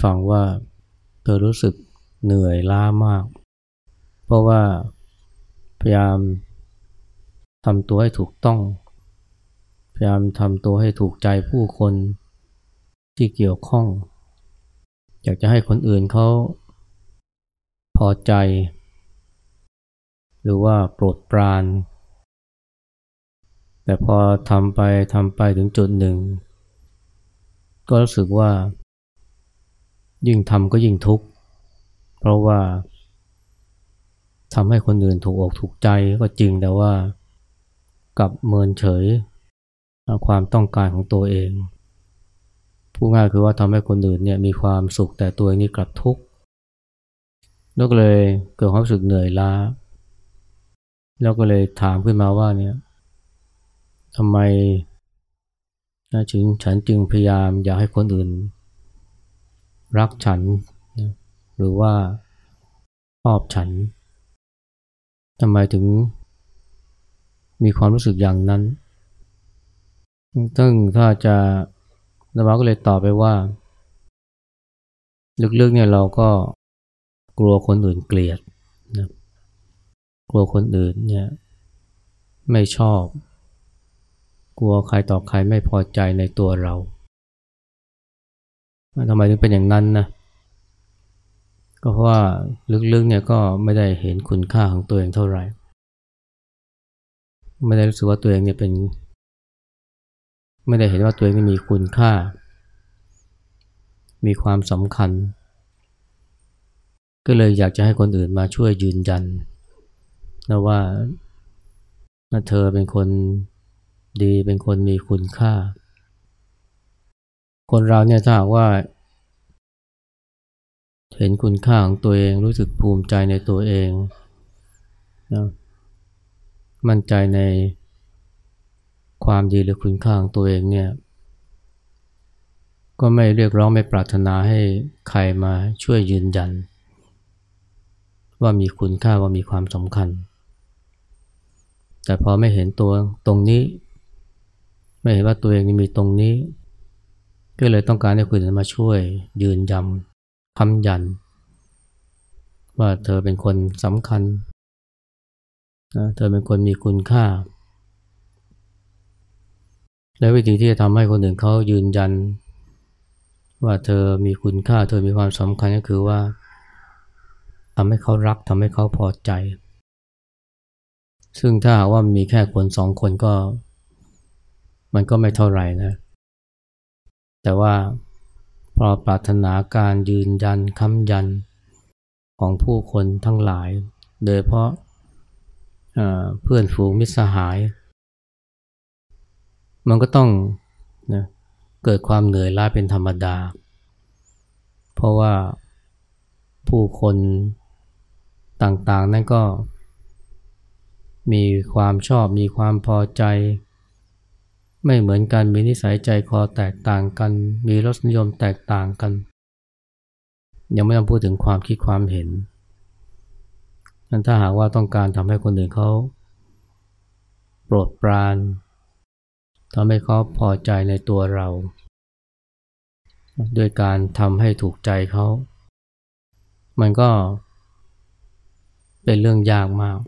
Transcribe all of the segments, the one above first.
้ฟังว่าเธอรู้สึกเหนื่อยล้ามาก เพราะว่าพยายามทำตัวให้ถูกต้อง พยายามทำตัวให้ถูกใจผู้คนที่เกี่ยวข้อง อยากจะให้คนอื่นเขาพอใจ หรือว่าโปรดปราน แต่พอทำไปทำไปถึงจุดหนึ่ง ก็รู้สึกว่า ยิ่งทำก็ยิ่งทุกข์ เพราะว่าทำให้คนอื่นถูกอกถูกใจก็จริงแต่ว่ากับเมินเฉยความต้องการของตัวเองพูดง่ายคือว่าทำให้คนอื่นเนี่ยมีความสุขแต่ตัวเองนี่กลับทุกข์แล้วก็เลยเกิดความรู้สึกเหนื่อยล้า แล้วก็เลยถามขึ้นมาว่าเนี่ยทำไมถึงฉันจึงพยายามอยากให้คนอื่น รักฉัน หรือว่าชอบฉันทำไมถึง มีความรู้สึกอย่างนั้นซึ่งถ้าจะนวาก็เลยตอบไปว่า ลึกๆเนี่ยเราก็กลัวคนอื่นเกลียดนะกลัวคนอื่นเนี่ยไม่ชอบ กลัวใครต่อใครไม่พอใจในตัวเรา ทำไมถึงเป็นอย่างนั้นนะ ก็เพราะว่าลึกๆเนี่ยก็ไม่ได้เห็นคุณค่าของตัวเองเท่าไหร่ ไม่ได้รู้สึกว่าตัวเองเนี่ยเป็น ไม่ได้เห็นว่าตัวเองมีคุณค่า มีความสำคัญ ก็เลยอยากจะให้คนอื่นมาช่วยยืนยันนะว่าเธอเป็นคนดีเป็นคนมีคุณค่า คนเราเนี่ยถ้าหากว่า เห็นคุณค่าของตัวเองรู้สึกภูมิใจในตัวเองนะมั่นใจในความดีหรือคุณค่าของตัวเองเนี่ย ก็ไม่เรียกร้องไม่ปรารถนาให้ใครมาช่วยยืนยัน ว่ามีคุณค่าว่ามีความสำคัญ แต่พอไม่เห็นตัวตรงนี้ ไม่เห็นว่าตัวเองมีตรงนี้ ก็เลยต้องการให้คนอื่นมาช่วยยืนยันคำยัน ว่าเธอเป็นคนสำคัญนะเธอเป็นคนมีคุณค่า และวิธีที่จะทำให้คนอื่นเขายืนยัน ว่าเธอมีคุณค่า เธอมีความสำคัญก็คือว่าทำให้เขารักทำให้เขาพอใจ ซึ่งถ้าว่ามีแค่คนสองคนก็ มันก็ไม่เท่าไหร่นะ แต่ว่าพอปรารถนาการยืนยันคำยันของผู้คนทั้งหลาย โดยเพราะเพื่อนฝูงมิตรสหาย มันก็ต้องนะเกิดความเหนื่อยล้าเป็นธรรมดา เพราะว่าผู้คนต่างๆ นั่นก็มีความชอบมีความพอใจ ไม่เหมือนกันมีนิสัยใจคอแตกต่างกัน มีรสนิยมแตกต่างกัน ยังไม่ต้องพูดถึงความคิดความเห็นนั้นถ้าหากว่าต้องการทำให้คนอื่นเขาโปรดปรานทำให้เขาพอใจในตัวเรา ด้วยการทำให้ถูกใจเขา มันก็เป็นเรื่องยากมาก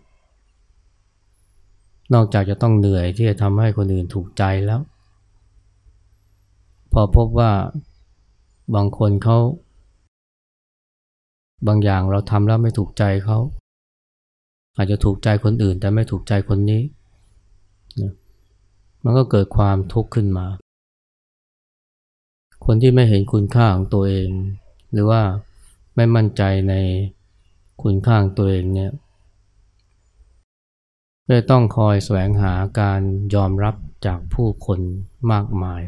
นอกจากจะต้องเหนื่อยที่จะทำให้คนอื่นถูกใจแล้ว พอพบว่าบางคนเขา บางอย่างเราทำแล้วไม่ถูกใจเขา อาจจะถูกใจคนอื่น แต่ไม่ถูกใจคนนี้มันก็เกิดความทุกข์ขึ้นมา คนที่ไม่เห็นคุณค่าของตัวเอง หรือว่าไม่มั่นใจในคุณค่าของตัวเองเนี่ย ก็ต้องคอยแสวงหาการยอมรับจากผู้คนมากมาย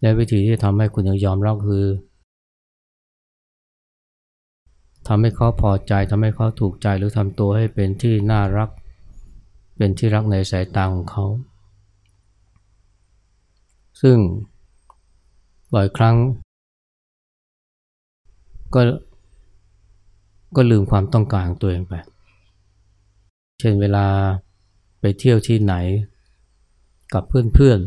และวิธีที่ทำให้คุณยอมรับคือทำให้เขาพอใจทำให้เขาถูกใจหรือทำตัวให้เป็นที่น่ารัก เป็นที่รักในสายตาของเขา ซึ่งบ่อยครั้ง ก็ก็ลืมความต้องการของตัวเองไป เช่นเวลาไปเที่ยวที่ไหนกับเพื่อน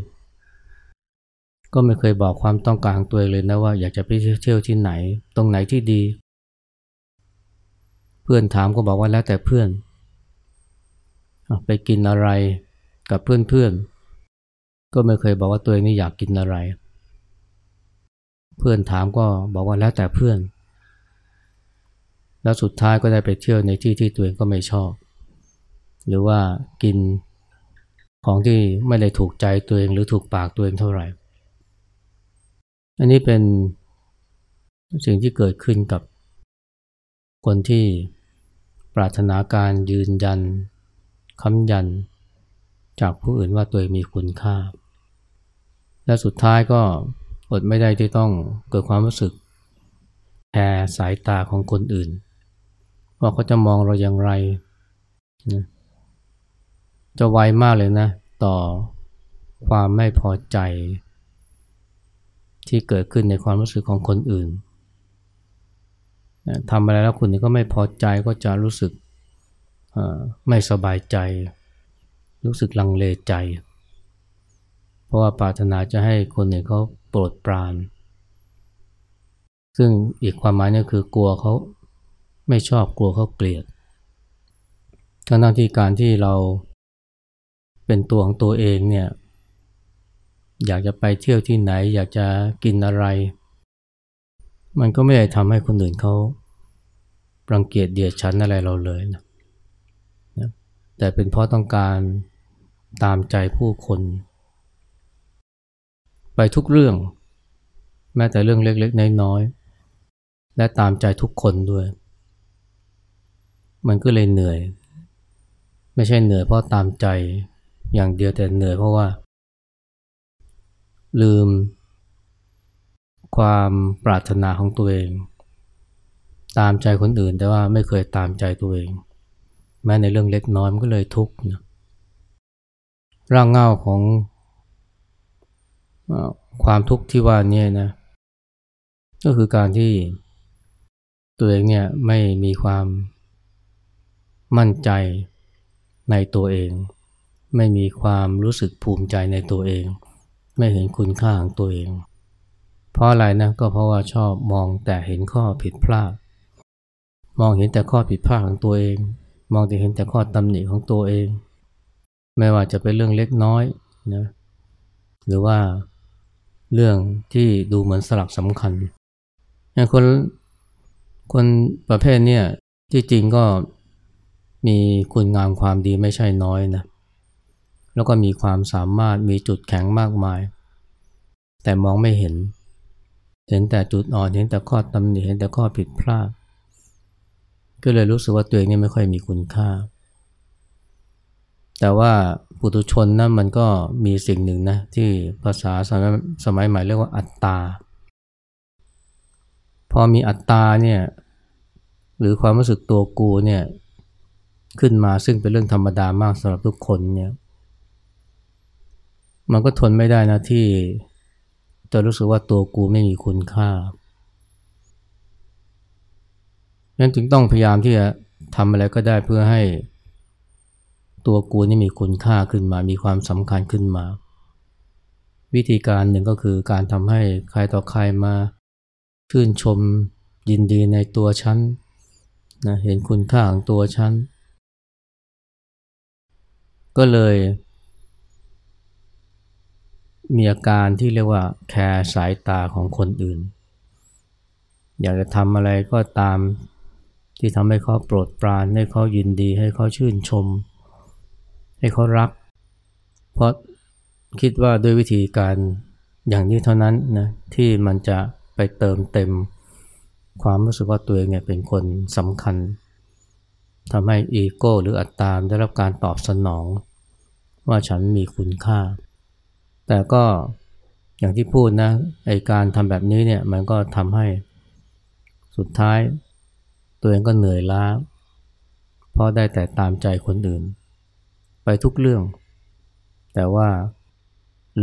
ๆ ก็ไม่เคยบอกความต้องการของตัวเองเลยนะว่าอยากจะไปเที่ยวที่ไหน ตรงไหนที่ดี เพื่อนถามก็บอกว่าแล้วแต่เพื่อน ไปกินอะไรกับเพื่อนๆ ก็ไม่เคยบอกว่าตัวเองนี่อยากกินอะไร เพื่อนถามก็บอกว่าแล้วแต่เพื่อน แล้วสุดท้ายก็ได้ไปเที่ยวในที่ที่ตัวเองก็ไม่ชอบ หรือว่ากินของที่ไม่ได้ถูกใจตัวเองหรือถูกปากตัวเองเท่าไหร่ อันนี้เป็นสิ่งที่เกิดขึ้นกับคนที่ปรารถนาการยืนยันคำยัน จากผู้อื่นว่าตัวเองมีคุณค่า และสุดท้ายก็อดไม่ได้ที่ต้องเกิดความรู้สึกแคร์สายตาของคนอื่น ว่าเขาจะมองเราอย่างไรนะ จะไวมากเลยนะ ต่อความไม่พอใจ ที่เกิดขึ้นในความรู้สึกของคนอื่นทำอะไรแล้วคุณก็ไม่พอใจก็จะรู้สึกไม่สบายใจ รู้สึกลังเลใจ เพราะว่าปรารถนาจะให้คนอื่นเขาโปรดปราน ซึ่งอีกความหมายนี่คือกลัวเขาไม่ชอบกลัวเขาเกลียดทั้งที่การที่เรา เป็นตัวของตัวเองเนี่ยอยากจะไปเที่ยวที่ไหน อยากจะกินอะไร มันก็ไม่ได้ทำให้คนอื่นเขารังเกียจเดียดฉันอะไรเราเลยนะนะแต่เป็นเพราะต้องการตามใจผู้คน ไปทุกเรื่อง แม้แต่เรื่องเล็กๆ น้อยๆ และตามใจทุกคนด้วย มันก็เลยเหนื่อย ไม่ใช่เหนื่อยเพราะตามใจ อย่างเดียวแต่เหนื่อยเพราะว่า ลืม ความปรารถนาของตัวเอง ตามใจคนอื่นแต่ว่าไม่เคยตามใจตัวเอง แม้ในเรื่องเล็กน้อยมันก็เลยทุกข์นะร่างเงาของความทุกข์ที่ว่านี้นะ ก็คือการที่ตัวเองเนี่ยไม่มีความมั่นใจในตัวเอง ไม่มีความรู้สึกภูมิใจในตัวเอง ไม่เห็นคุณค่าของตัวเอง เพราะอะไรนะก็เพราะว่าชอบมองแต่เห็นข้อผิดพลาด มองเห็นแต่ข้อผิดพลาดของตัวเอง มองแต่เห็นแต่ข้อตำหนิของตัวเอง ไม่ว่าจะเป็นเรื่องเล็กน้อยนะหรือว่าเรื่องที่ดูเหมือนสลักสำคัญอย่างคนคนประเภทเนี่ยที่จริงก็มีคุณงามความดีไม่ใช่น้อยนะ แล้วก็มีความสามารถมีจุดแข็งมากมาย แต่มองไม่เห็น เห็นแต่จุดอ่อนเห็นแต่ข้อตำหนิเห็นแต่ข้อผิดพลาด ก็เลยรู้สึกว่าตัวเองนี่ไม่ค่อยมีคุณค่า แต่ว่าปุถุชนนะมันก็มีสิ่งหนึ่งนะที่ภาษาสมัยสมัยใหม่เรียกว่าอัตตา พอมีอัตตาเนี่ยหรือความรู้สึกตัวกูเนี่ยขึ้นมาซึ่งเป็นเรื่องธรรมดามากสำหรับทุกคนเนี่ย มันก็ทนไม่ได้นะที่จะรู้สึกว่าตัวกูไม่มีคุณค่านั้นจึงต้องพยายามที่จะทำอะไรก็ได้เพื่อให้ตัวกูนี่มีคุณค่าขึ้นมา มีความสำคัญขึ้นมา วิธีการหนึ่งก็คือการทำให้ใครต่อใครมาชื่นชมยินดีในตัวฉันนะเห็นคุณค่าของตัวฉัน ก็เลย มีอาการที่เรียกว่าแคร์สายตาของคนอื่น อยากจะทำอะไรก็ตามที่ทำให้เขาโปรดปราน ให้เขายินดี ให้เขาชื่นชม ให้เขารัก เพราะคิดว่าด้วยวิธีการอย่างนี้เท่านั้นนะที่มันจะไปเติมเต็ม ความรู้สึกว่าตัวเองเนี่ยเป็นคนสำคัญทำให้อีโก้หรืออัตตามได้รับการตอบสนอง ว่าฉันมีคุณค่า แต่ก็อย่างที่พูดนะไอการทำแบบนี้เนี่ยมันก็ทำให้สุดท้าย ตัวเองก็เหนื่อยล้าเพราะได้แต่ตามใจคนอื่น ไปทุกเรื่อง แต่ว่า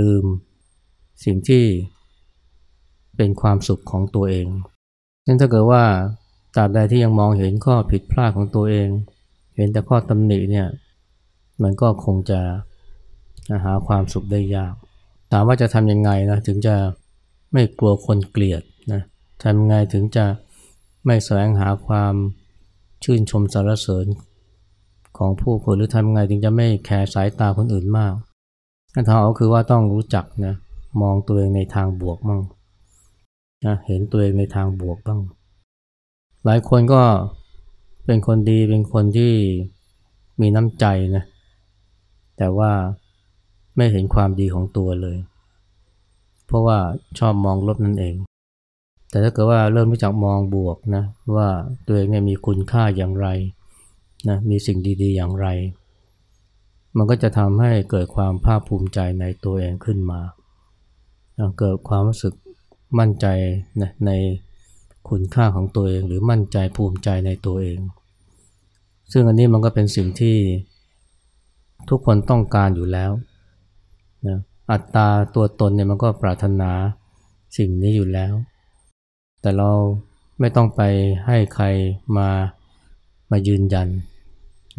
ลืมสิ่งที่เป็นความสุขของตัวเองนั่นถ้าเกิดว่าตราบใดที่ยังมองเห็นข้อผิดพลาดของตัวเอง เห็นแต่ข้อตำหนิเนี่ย มันก็คงจะหาความสุขได้ยาก ถามว่าจะทำยังไงนะถึงจะไม่กลัวคนเกลียดนะทำยังไงถึงจะไม่แสวงหาความชื่นชมสรรเสริญของผู้คนหรือทำยังไงถึงจะไม่แคร์สายตาคนอื่นมากทางออกคือว่าต้องรู้จักนะมองตัวเองในทางบวกบ้างนะเห็นตัวเองในทางบวกบ้าง หลายคนก็เป็นคนดีเป็นคนที่มีน้ำใจนะแต่ว่า ไม่เห็นความดีของตัวเลย เพราะว่าชอบมองลบนั่นเอง แต่ถ้าเกิดว่าเริ่มรู้จักมองบวกนะว่าตัวเองเนี่ยมีคุณค่าอย่างไรนะมีสิ่งดีๆ อย่างไร มันก็จะทำให้เกิดความภาคภูมิใจในตัวเองขึ้นมา เกิดความรู้สึกมั่นใจนะในคุณค่าของตัวเอง หรือมั่นใจภูมิใจในตัวเอง ซึ่งอันนี้มันก็เป็นสิ่งที่ทุกคนต้องการอยู่แล้ว นะอัตตาตัวตนเนี่ยมันก็ปรารถนาสิ่งนี้อยู่แล้ว แต่เราไม่ต้องไปให้ใครมามายืนยัน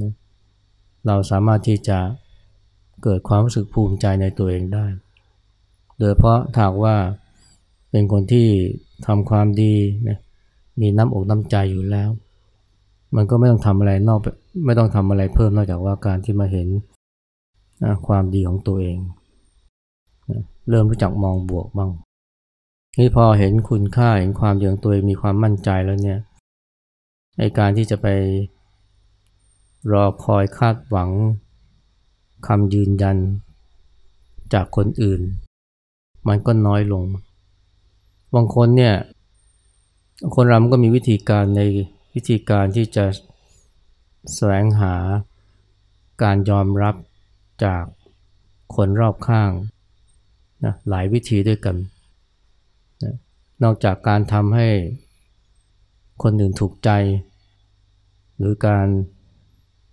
นะเราสามารถที่จะเกิดความรู้สึกภูมิใจในตัวเองได้ โดยเพราะถากว่าเป็นคนที่ทำความดีนะมีน้ำอกน้ำใจอยู่แล้ว มันก็ไม่ต้องทำอะไรนอกไม่ต้องทำอะไรเพิ่มนอกจากว่าการที่มาเห็นนะความดีของตัวเอง เริ่มรู้จักมองบวกบ้างนี่พอเห็นคุณค่าเห็นความดีของตัวเองมีความมั่นใจแล้วเนี่ยในการที่จะไปรอคอยคาดหวังคำยืนยันจากคนอื่น มันก็น้อยลง บางคนเนี่ย คนราก็มีวิธีการในวิธีการที่จะแสวงหาการยอมรับจากคนรอบข้าง นะหลายวิธีด้วยกันนะนอกจากการทำให้คนอื่นถูกใจ หรือการ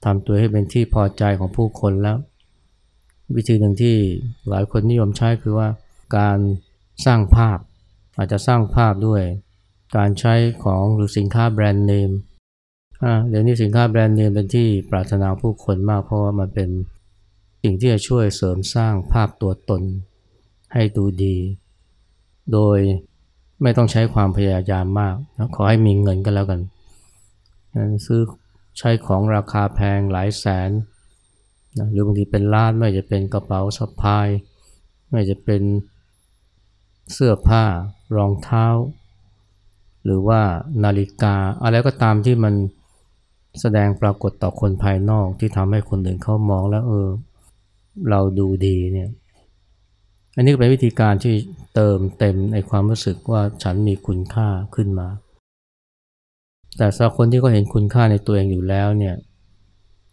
ทำตัวให้เป็นที่พอใจของผู้คนแล้ว วิธีหนึ่งที่หลายคนนิยมใช้คือว่าการสร้างภาพ อาจจะสร้างภาพด้วย การใช้ของหรือสินค้าแบรนด์เนมเดี๋ยวนี้สินค้าแบรนด์เนมเป็นที่ปรารถนาผู้คนมากเพราะว่ามันเป็นสิ่งที่จะช่วยเสริมสร้างภาพตัวตน ให้ดูดี โดยไม่ต้องใช้ความพยายามมากนะขอให้มีเงินก็แล้วกันซื้อใช้ของราคาแพงหลายแสนนะหรือบางทีเป็นล้านไม่จะเป็นกระเป๋าสะพาย ไม่จะเป็นเสื้อผ้ารองเท้า หรือว่านาฬิกา อะไรก็ตามที่มันแสดงปรากฏต่อคนภายนอกที่ทำให้คนอื่นเขามองแล้วเออ เราดูดีเนี่ย อันนี้เป็นวิธีการที่เติมเต็มในความรู้สึกว่าฉันมีคุณค่าขึ้นมา แต่สำหรับคนที่เขาเห็นคุณค่าในตัวเองอยู่แล้วเนี่ย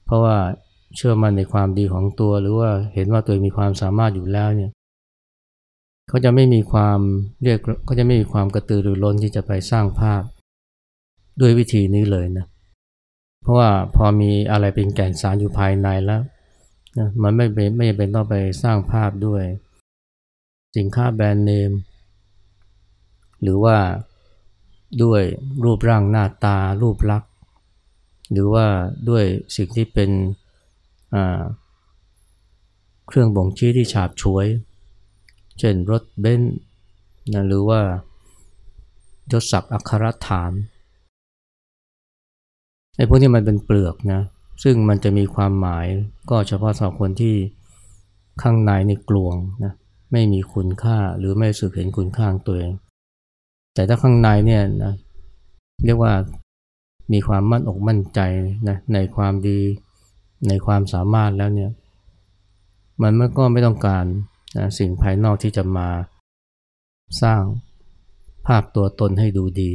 เพราะว่าเชื่อมั่นในความดีของตัว หรือว่าเห็นว่าตัวเองมีความสามารถอยู่แล้วเนี่ยเขาจะไม่มีความเรียกเขาจะไม่มีความกระตือรือร้นที่จะไปสร้างภาพ ด้วยวิธีนี้เลยนะ เพราะว่าพอมีอะไรเป็นแก่นสารอยู่ภายในแล้วนะมันไม่เป็นไม่จำเป็นต้องไปสร้างภาพด้วย สินค้าแบรนด์เนม หรือว่าด้วยรูปร่างหน้าตารูปลักษณ์ หรือว่าด้วยสิ่งที่เป็นเครื่องบ่งชี้ที่ฉาบฉวย เช่นรถเบนซ์นะหรือว่ายศศักดิ์อัครฐานไอ้พวกนี้มันเป็นเปลือกนะซึ่งมันจะมีความหมายก็เฉพาะสำหรับคนที่ข้างในในกลวงนะ ไม่มีคุณค่าหรือไม่สึกเห็นคุณค่าตัวเอง แต่ถ้าข้างในเนี่ยนะเรียกว่ามีความมั่นอกมั่นใจนะในความดีในความสามารถแล้วเนี่ยมันก็ไม่ต้องการนะสิ่งภายนอกที่จะมาสร้างภาพตัวตนให้ดูดี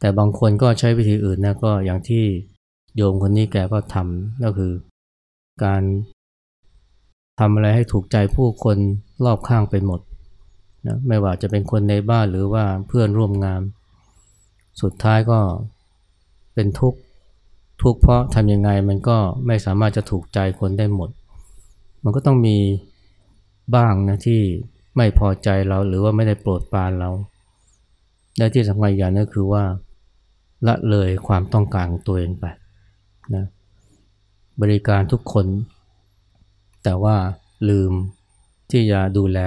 แต่บางคนก็ใช้วิธีอื่นนะก็อย่างที่โยมคนนี้แกก็ทำก็คือ การ ทำอะไรให้ถูกใจผู้คนรอบข้างไปหมดนะไม่ว่าจะเป็นคนในบ้านหรือว่าเพื่อนร่วมงาน สุดท้ายก็เป็นทุกข์ทุกข์เพราะทำยังไงมันก็ไม่สามารถจะถูกใจคนได้หมด มันก็ต้องมีบ้างนะที่ไม่พอใจเราหรือว่าไม่ได้โปรดปรานเรา และที่สำคัญอย่างนึงคือว่าละเลยความต้องการของตัวเองไปนะบริการทุกคน แต่ว่าลืมที่จะดูแล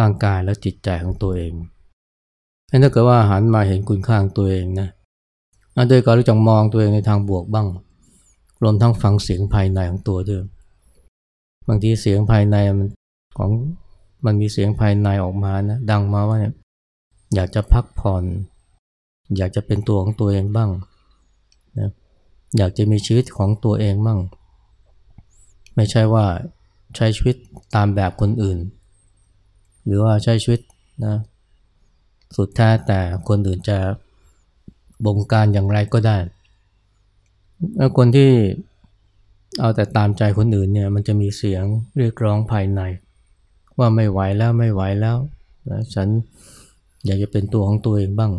ร่างกายและจิตใจของตัวเองถ้าเกิดว่าหันมาเห็นคุณค่าของตัวเองนะโดยการรู้จักมองตัวเองในทางบวกบ้าง รวมทั้งฟังเสียงภายในของตัวด้วย บางทีเสียงภายในมันของมันมีเสียงภายในออกมานะดังมาว่าอยากจะพักผ่อน อยากจะเป็นตัวของตัวเองบ้างนะอยากจะมีชีวิตของตัวเองบ้าง ไม่ใช่ว่าใช้ชีวิตตามแบบคนอื่น หรือว่าใช้ชีวิตนะสุดแท้แต่คนอื่นจะบงการอย่างไรก็ได้แล้วคนที่เอาแต่ตามใจคนอื่นเนี่ยมันจะมีเสียงเรียกร้องภายใน ว่าไม่ไหวแล้วไม่ไหวแล้วนะฉันอยากจะเป็นตัวของตัวเองบ้าง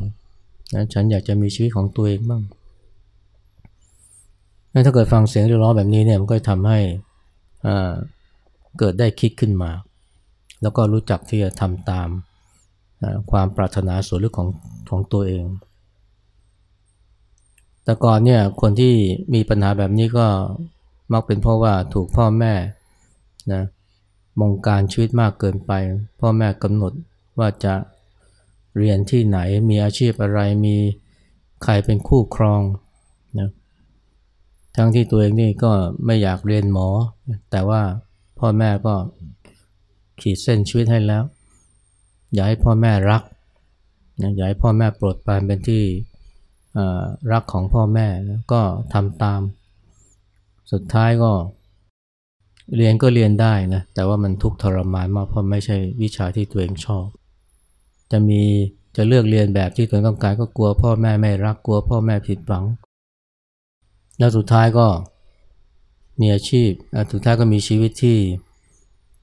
นะฉันอยากจะมีชีวิตของตัวเองบ้างถ้าเกิดฟังเสียงเรียกร้องแบบนี้เนี่ยมันก็ทำให้ เกิดได้คิดขึ้นมา แล้วก็รู้จักที่จะทำตามความปรารถนาส่วนลึกของของตัวเอง แต่ก่อนเนี่ยคนที่มีปัญหาแบบนี้ก็มักเป็นเพราะว่าถูกพ่อแม่นะมงการชีวิตมากเกินไป พ่อแม่กำหนดว่าจะเรียนที่ไหนมีอาชีพอะไรมีใครเป็นคู่ครอง ทั้งที่ตัวเองนี่ก็ไม่อยากเรียนหมอ แต่ว่าพ่อแม่ก็ขีดเส้นชีวิตให้แล้ว อยากให้พ่อแม่รักอยากให้พ่อแม่โปรดปรานเป็นที่รักของพ่อแม่ก็ทำตาม สุดท้ายก็เรียนก็เรียนได้นะแต่ว่ามันทุกข์ทรมานมากเพราะไม่ใช่วิชาที่ตัวเองชอบ จะมีจะเลือกเรียนแบบที่ตัวเองต้องการก็กลัวพ่อแม่ไม่รักกลัวพ่อแม่ผิดหวัง แล้วสุดท้ายก็มีอาชีพสุดท้ายก็มีชีวิตที่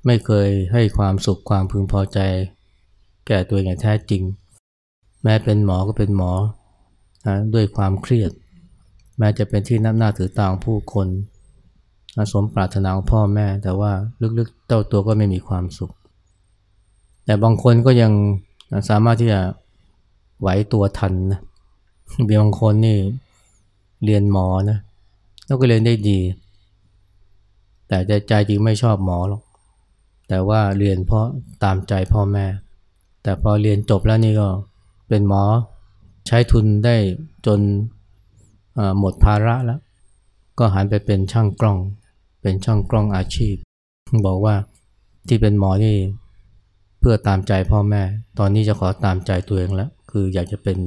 ไม่เคยให้ความสุขความพึงพอใจ แก่ตัวเองอย่างแท้จริง แม้เป็นหมอก็เป็นหมอนะด้วยความเครียด แม้จะเป็นที่นับหน้าถือตาของผู้คนสมปรารถนาของพ่อแม่ แต่ว่าลึกๆเจ้าตัวก็ไม่มีความสุข แต่บางคนก็ยังสามารถที่จะไหวตัวทันนะบางคนนี่เรียนหมอนะ แล้วก็เรียนได้ดี แต่ใจจริงไม่ชอบหมอหรอก แต่ว่าเรียนเพราะตามใจพ่อแม่ แต่พอเรียนจบแล้วนี่ก็เป็นหมอใช้ทุนได้จนหมดภาระแล้ว ก็หันไปเป็นช่างกล้อง เป็นช่างกล้องอาชีพ บอกว่าที่เป็นหมอนี่เพื่อตามใจพ่อแม่ ตอนนี้จะขอตามใจตัวเองแล้ว คืออยากจะเป็น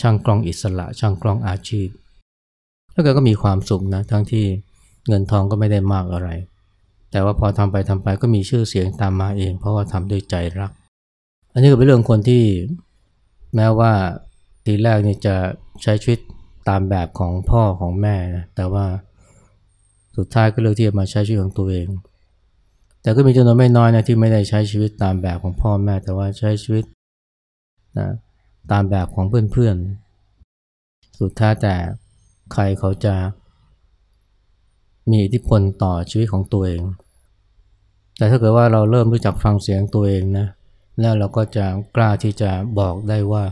ช่างกล้องอิสระ ช่างกล้องอาชีพ แล้วก็มีความสุขนะทั้งที่เงินทองก็ไม่ได้มากอะไร แต่ว่าพอทำไปทำไปก็มีชื่อเสียงตามมาเอง เพราะว่าทำด้วยใจรัก อันนี้ก็เป็นเรื่องคนที่แม้ว่าทีแรกนี่จะใช้ชีวิตตามแบบของพ่อของแม่นะแต่ว่าสุดท้ายก็เลือกที่จะมาใช้ชีวิตของตัวเอง แต่ก็มีจำนวนไม่น้อยนะที่ไม่ได้ใช้ชีวิตตามแบบของพ่อแม่ แต่ว่าใช้ชีวิตนะตามแบบของเพื่อนๆ สุดท้ายแต่ ใครเขาจะ มีอิทธิพลต่อชีวิตของตัวเอง แต่ถ้าเกิดว่าเราเริ่มรู้จักฟังเสียงตัวเองนะ แล้วเราก็จะกล้าที่จะบอกได้ว่า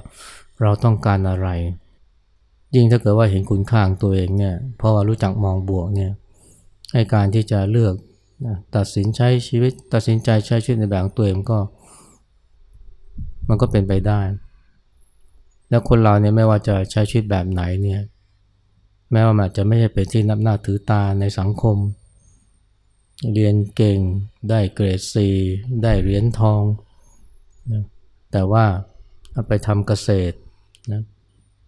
เราต้องการอะไร ยิ่งถ้าเกิดว่าเห็นคุณค่าของตัวเองเนี่ย เพราะว่ารู้จักมองบวกเนี่ยให้การที่จะเลือกตัดสินใช้ชีวิต ตัดสินใจใช้ชีวิตในแบบของตัวเองก็ มันก็เป็นไปได้ แล้วคนเราเนี่ยไม่ว่าจะใช้ชีวิตแบบไหนเนี่ย แม้ว่ามันจะไม่ใช่เป็นที่นับหน้าถือตาในสังคม เรียนเก่งได้เกรดซีได้เหรียญทองนะแต่ว่าเอาไปทำเกษตรนะ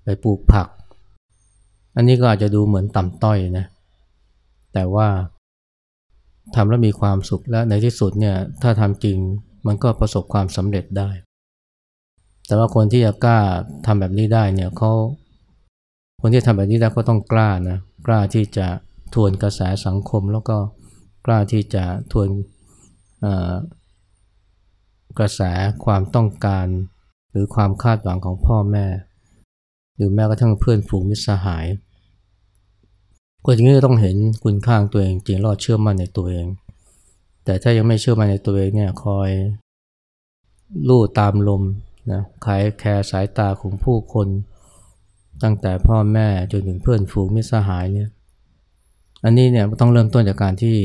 ไปปลูกผัก อันนี้ก็อาจจะดูเหมือนต่ำต้อยนะแต่ว่าทำแล้วมีความสุขและในที่สุดเนี่ยถ้าทำจริงมันก็ประสบความสำเร็จได้ แต่ว่าคนที่จะกล้าทำแบบนี้ได้เนี่ยเขา คนที่ทำแบบนี้ได้ก็ต้องกล้านะกล้าที่จะทวนกระแสสังคม แล้วก็กล้าที่จะทวนกระแสความต้องการ หรือความคาดหวังของพ่อแม่ หรือแม้กระทั่งเพื่อนฝูงมิตรสหายคนอย่างนี้ต้องเห็นคุณค่าตัวเองจริงรอดเชื่อมั่นในตัวเอง แต่ถ้ายังไม่เชื่อมั่นในตัวเองเนี่ยคอยลู่ตามลมนะขายแคร์สายตาของผู้คน ตั้งแต่พ่อแม่จนถึงเพื่อนฝูงมิตรสหายเนี่ยอันนี้เนี่ยต้องเริ่มต้นจากการที่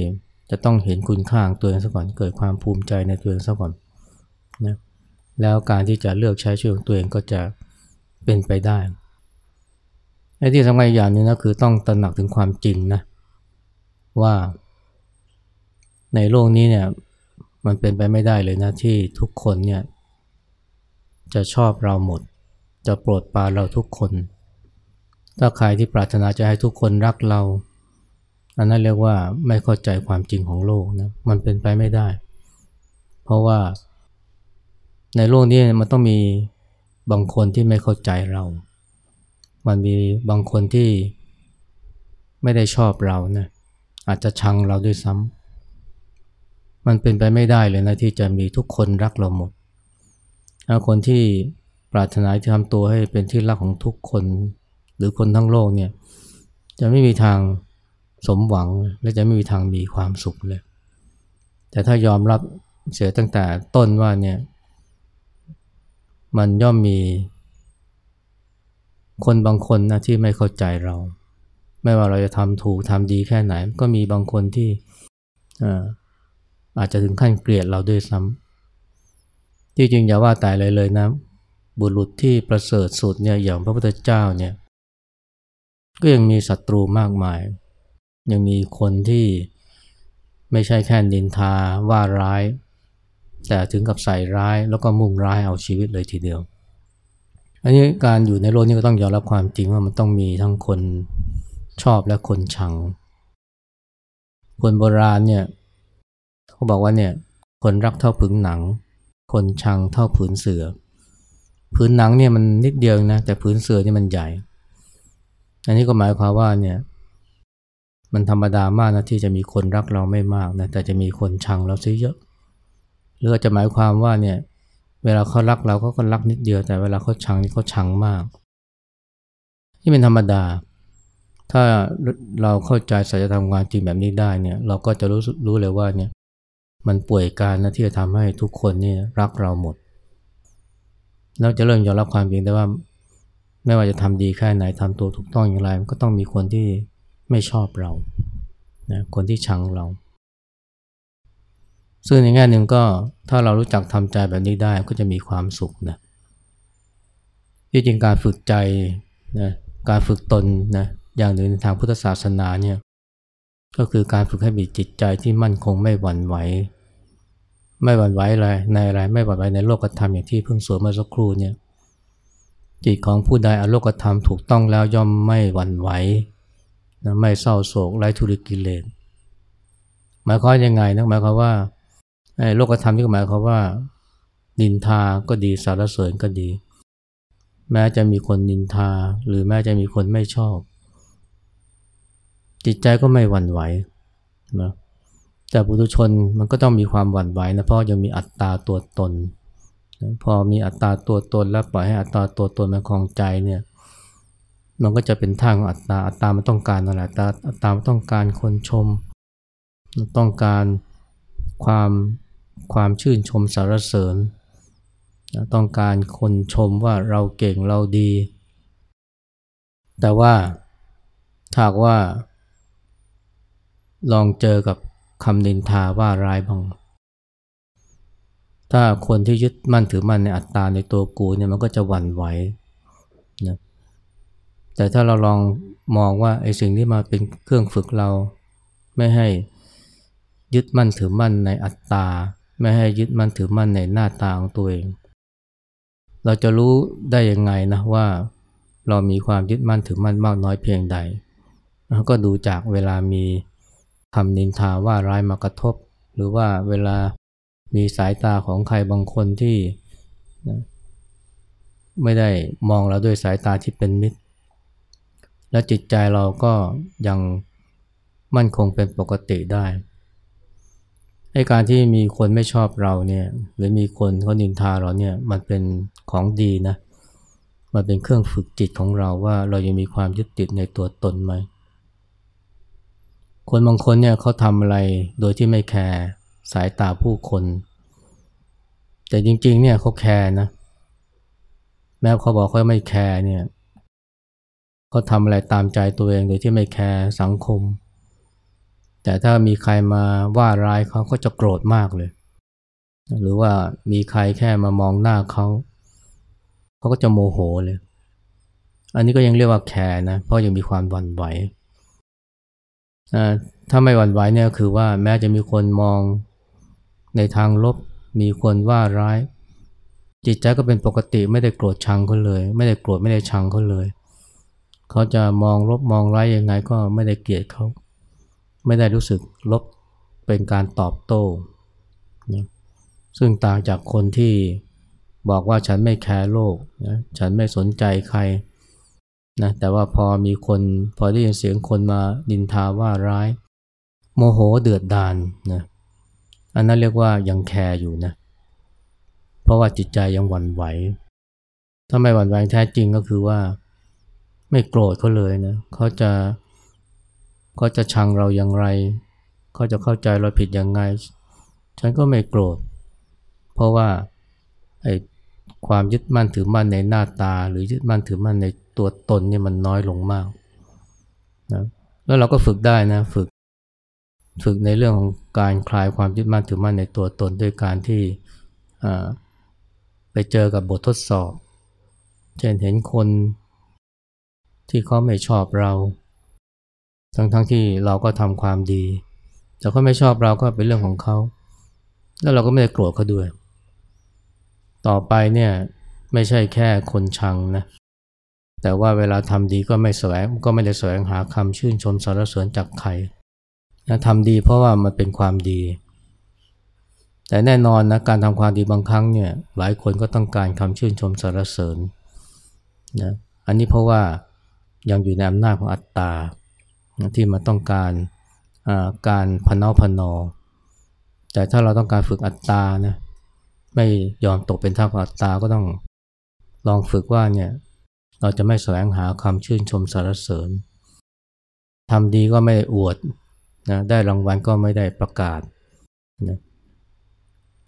จะต้องเห็นคุณค่าของตัวเองซะก่อนเกิดความภูมิใจในตัวเองซะก่อนนะแล้วการที่จะเลือกใช้ชีวิตของตัวเองก็จะเป็นไปได้ไอ้ที่สำคัญอย่างนึงนะคือต้องตระหนักถึงความจริงนะว่าในโลกนี้เนี่ยมันเป็นไปไม่ได้เลยนะที่ทุกคนเนี่ยจะชอบเราหมด จะโปรดปรานเราทุกคน ถ้าใครที่ปรารถนาจะให้ทุกคนรักเรา อันนั้นเรียกว่าไม่เข้าใจความจริงของโลกนะมันเป็นไปไม่ได้ เพราะว่าในโลกนี้มันต้องมีบางคนที่ไม่เข้าใจเรา มันมีบางคนที่ไม่ได้ชอบเรานะอาจจะชังเราด้วยซ้ำมันเป็นไปไม่ได้เลยนะที่จะมีทุกคนรักเราหมดคนที่ปรารถนาที่ทำตัวให้เป็นที่รักของทุกคน หรือคนทั้งโลกเนี่ยจะไม่มีทางสมหวังและจะไม่มีทางมีความสุขเลย แต่ถ้ายอมรับเสียตั้งแต่ต้นว่าเนี่ยมันย่อมมี คนบางคนนะที่ไม่เข้าใจเรา ไม่ว่าเราจะทำถูกทำดีแค่ไหน ก็มีบางคนที่อาจจะถึงขั้นเกลียดเราด้วยซ้ำที่จริงอย่าว่าแต่เลยเลยนะ บุรุษที่ประเสริฐสุดเนี่ยอย่างพระพุทธเจ้าเนี่ย ก็ยังมีศัตรูมากมาย ยังมีคนที่ไม่ใช่แค่นินทาว่าร้าย แต่ถึงกับใส่ร้ายแล้วก็มุ่งร้ายเอาชีวิตเลยทีเดียว อันนี้การอยู่ในโลกนี้ก็ต้องยอมรับความจริงว่ามันต้องมีทั้งคนชอบและคนชัง คนโบราณเนี่ยเขาบอกว่าเนี่ยคนรักเท่าผืนหนัง คนชังเท่าผืนเสือ ผืนหนังเนี่ยมันนิดเดียวนะแต่ผืนเสือนี่มันใหญ่ อันนี้ก็หมายความว่าเนี่ยมันธรรมดามากนะที่จะมีคนรักเราไม่มากนะแต่จะมีคนชังเราซะเยอะหรือจะหมายความว่าเนี่ยเวลาเขารักเราก็ก็รักนิดเดียวแต่เวลาเขาชังนี่เขาชังมากนี่เป็นธรรมดา ถ้าเราเข้าใจสัจธรรมงานจริงแบบนี้ได้เนี่ยเราก็จะรู้รู้เลยว่าเนี่ยมันป่วยการนะที่จะทำให้ทุกคนนี่รักเราหมดเราจะเริ่มยอมรับความจริงได้ว่า ไม่ว่าจะทำดีแค่ไหนทำตัวถูกต้องอย่างไร มันก็ต้องมีคนที่ไม่ชอบเรานะคนที่ชังเรา ซึ่งในแง่หนึ่งก็ถ้าเรารู้จักทำใจแบบนี้ได้ก็จะมีความสุขนะที่จริงการฝึกใจนะการฝึกตนนะอย่างหนึ่งในทางพุทธศาสนาเนี่ยก็คือการฝึกให้มีจิตใจที่มั่นคงไม่หวั่นไหว ไม่หวั่นไหวอะไรในอะไรไม่หวั่นไหวในโลกธรรมอย่างที่เพิ่งสวดเมื่อสักครู่เนี่ย จิตของผู้ใดอโลกธรรมถูกต้องแล้วย่อมไม่หวั่นไหวนะไม่เศร้าโศกไร้ทุริกิเลสหมายความยังไงนะหมายความว่าโลกธรรมที่หมายความว่า นินทาก็ดีสารเสริญก็ดี แม้จะมีคนนินทา หรือแม้จะมีคนไม่ชอบ จิตใจก็ไม่หวั่นไหวนะแต่ปุถุชนมันก็ต้องมีความหวั่นไหวนะเพราะยังมีอัตตาตัวตน พอมีอัตตาตัวตนแล้วปล่อยให้อัตตาตัวตนมันคลองใจเนี่ยมันก็จะเป็นทางอัตตาอัตตามันต้องการอะไรอัตตาอัตตามันต้องการคนชม ต้องการความความชื่นชมสารเสริญ ต้องการคนชมว่าเราเก่งเราดี แต่ว่าถ้าว่า ลองเจอกับคำนินทาว่าร้ายบ้าง ถ้าคนที่ยึดมั่นถือมั่นในอัตตาในตัวกูเนี่ยมันก็จะหวั่นไหวนะแต่ถ้าเราลองมองว่าไอ้สิ่งที่มาเป็นเครื่องฝึกเรา ไม่ให้ยึดมั่นถือมั่นในอัตตา ไม่ให้ยึดมั่นถือมั่นในหน้าตาของตัวเอง เราจะรู้ได้ยังไงนะว่า เรามีความยึดมั่นถือมั่นมากน้อยเพียงใด ก็ดูจากเวลามีคำนินทาว่าร้ายมากระทบ หรือว่าเวลา มีสายตาของใครบางคนที่ไม่ได้มองเราด้วยสายตาที่เป็นมิตร และจิตใจเราก็ยังมั่นคงเป็นปกติได้ให้การที่มีคนไม่ชอบเราเนี่ยหรือมีคนเขานินทาเราเนี่ยมันเป็นของดีนะมันเป็นเครื่องฝึกจิตของเราว่าเรายังมีความยึดติดในตัวตนไหมคนบางคนเนี่ยเขาทำอะไรโดยที่ไม่แคร์ สายตาผู้คน แต่จริงๆเนี่ยเขาแคร์นะ แม้เขาบอกเขาไม่แคร์เนี่ยเขาทำอะไรตามใจตัวเองโดยที่ไม่แคร์สังคม แต่ถ้ามีใครมาว่าร้ายเขาก็จะโกรธมากเลย หรือว่ามีใครแค่มามองหน้าเขาเขาก็จะโมโหเลย อันนี้ก็ยังเรียกว่าแคร์นะ เพราะยังมีความหวั่นไหวถ้าไม่หวั่นไหวเนี่ยคือว่าแม้จะมีคนมอง ในทางลบมีคนว่าร้าย จิตใจก็เป็นปกติไม่ได้โกรธชังเขาเลย ไม่ได้โกรธไม่ได้ชังเขาเลย เขาจะมองลบมองร้ายยังไงก็ไม่ได้เกลียดเขา ไม่ได้รู้สึกลบเป็นการตอบโต้นะซึ่งต่างจากคนที่บอกว่าฉันไม่แคร์โลกนะฉันไม่สนใจใครนะแต่ว่าพอมีคนพอได้ยินเสียงคนมาดินทาว่าร้าย โมโหเดือดดานนะ อันนั้นเรียกว่ายังแคร์อยู่นะ เพราะว่าจิตใจยังหวั่นไหว ถ้าไม่หวั่นไหวแท้จริงก็คือว่าไม่โกรธเขาเลยนะเขาจะเขาจะชังเราอย่างไร เขาจะเข้าใจเราผิดอยังไง ฉันก็ไม่โกรธ เพราะว่าไอ้ความยึดมั่นถือมั่นในหน้าตา หรือยึดมั่นถือมั่นในตัวตนเนี่ยมันน้อยลงมากนะแล้วเราก็ฝึกได้นะ ฝึก ฝึกในเรื่องของการคลายความยึดมั่นถือมั่นในตัวตนด้วยการที่ไปเจอกับบททดสอบ เช่นเห็นคนที่เขาไม่ชอบเรา ทั้งๆทที่เราก็ทำความดี แต่เขาไม่ชอบเราก็เป็นเรื่องของเขา แล้วเราก็ไม่ได้โกรธเขาด้วย ต่อไปเนี่ยไม่ใช่แค่คนชังนะ แต่ว่าเวลาทำดีก็ไม่แสวงก็ไม่ได้แสวงหาคำชื่นชมสรรเสริญจากใคร นะทำดีเพราะว่ามันเป็นความดี แต่แน่นอนนะการทำความดีบางครั้งเนี่ยหลายคนก็ต้องการคำชื่นชมสรรเสริญนะอันนี้เพราะว่ายังอยู่ในอำนาจของอัตตาที่มาต้องการการพนอพนอ แต่ถ้าเราต้องการฝึกอัตตานะไม่ยอมตกเป็นท่าของอัตตาก็ต้องลองฝึกว่าเนี่ยเราจะไม่แสวงหาคำชื่นชมสรรเสริญทำดีก็ไม่อวด นะได้รางวัลก็ไม่ได้ประกาศนะ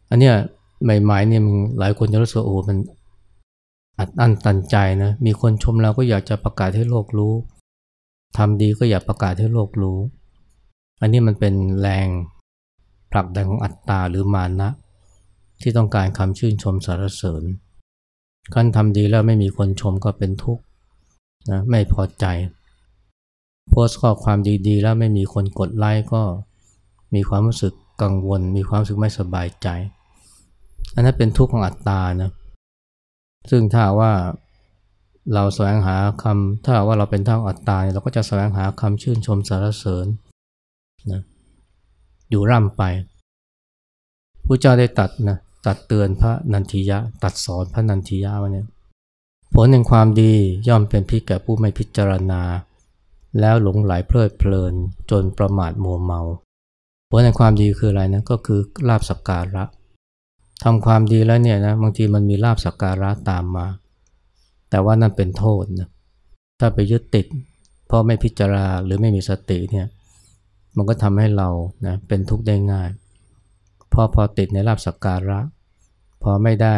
อันเนี้ยใหม่ๆเนี่ยหลายคนจะรู้สึกโอ้มันอัดอั้นตันใจนะมีคนชมเราก็อยากจะประกาศให้โลกรู้ทำดีก็อยากประกาศให้โลกรู้ อันนี้มันเป็นแรงผลักดันของอัตตาหรือมานะ ที่ต้องการคำชื่นชมสรรเสริญการทำดีแล้วไม่มีคนชมก็เป็นทุกข์นะไม่พอใจ โพสต์ข้อความดีๆ แล้วไม่มีคนกดไลค์ก็มีความรู้สึกกังวล มีความรู้สึกไม่สบายใจ อันนั้นเป็นทุกข์ของอัตตานะซึ่งถ้าว่าเราแสวงหาคำถ้าว่าเราเป็นท่าอัตตาเราก็จะแสวงหาคำชื่นชมสรรเสริญนะอยู่ร่ำไปพระเจ้าได้ตัดนะตัดเตือนพระนันทิยะ ตัดสอนพระนันทิยะว่าเนี่ยผลแห่งความดีย่อมเป็นพิษแก่ผู้ไม่พิจารณา แล้วหลงไหลเพลิดเพลินจนประมาทมัวเมาผลแห่งความดีคืออะไรนะก็คือลาบสักการะทำความดีแล้วเนี่ยนะบางทีมันมีลาบสักการะตามมา แต่ว่านั่นเป็นโทษนะถ้าไปยึดติดเพราะไม่พิจารณาหรือไม่มีสติเนี่ยมันก็ทำให้เรานะเป็นทุกข์ได้ง่ายพอพอติดในลาบสักการะ พอไม่ได้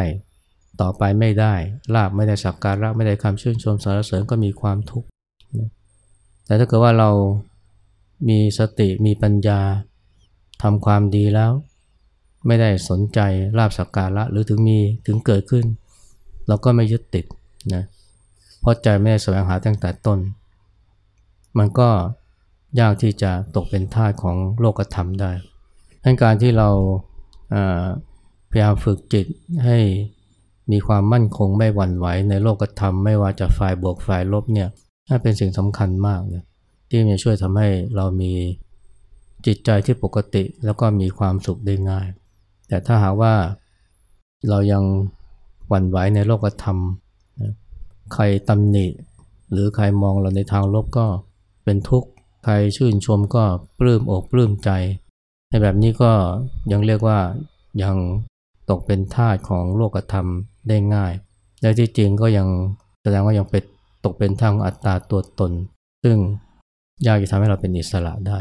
ต่อไปไม่ได้ลาบไม่ได้สักการะ ไม่ได้คำชื่นชมสรรเสริญก็มีความทุกข์ แต่ถ้าเกิดว่าเรามีสติมีปัญญาทำความดีแล้ว ไม่ได้สนใจลาบสักการะหรือถึงมีถึงเกิดขึ้น เราก็ไม่ยึดติดนะเพราะใจไม่ได้แสวงหาตั้งแต่ต้น มันก็ยากที่จะตกเป็นท่าของโลกธรรมได้ดังการที่เราพยายามฝึกจิตให้มีความมั่นคงไม่หวั่นไหวในโลกธรรม ไม่ว่าจะฝ่ายบวกฝ่ายลบเนี่ย นั่นเป็นสิ่งสำคัญมากนะที่จะช่วยทำให้เรามีจิตใจที่ปกติแล้วก็มีความสุขได้ง่าย แต่ถ้าหากว่าเรายังหวั่นไหวในโลกธรรมนะใครตำหนิ หรือใครมองเราในทางลบก็เป็นทุกข์ ใครชื่นชมก็ปลื้มอกปลื้มใจ ในแบบนี้ก็ยังเรียกว่ายังตกเป็นทาสของโลกธรรมได้ง่าย และที่จริงก็ยังแสดงว่ายังเป็น ตกเป็นทางอัตตาตัวตน ซึ่งยากจะทำให้เราเป็นอิสระได้